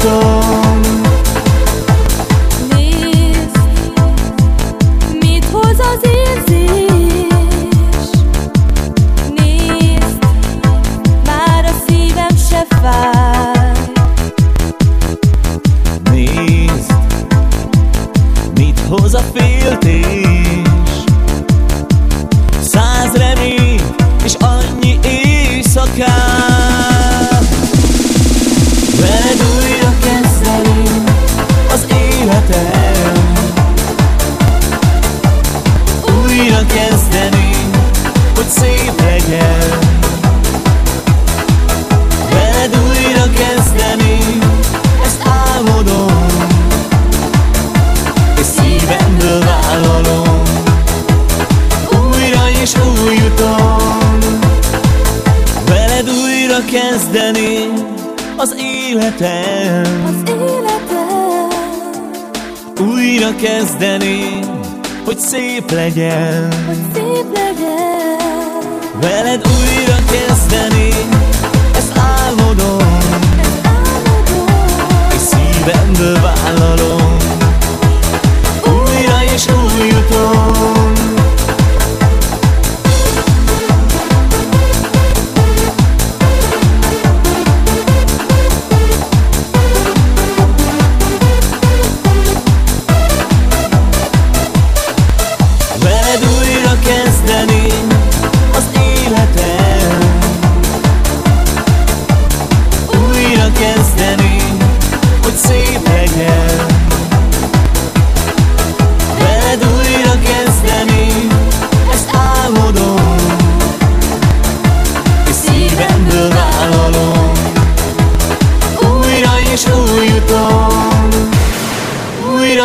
Újjutom Nézd, mit hoz az érzés? Nézd, már a szívem se fáj. Nézd, mit hoz a féltés? Száz remény és annyi éjszakát kezdeni az életem. Az életem. Újra kezdeni, hogy szép legyen. Hogy szép legyen. Veled újra kezdeni,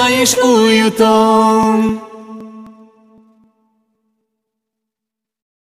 Újra és újjutom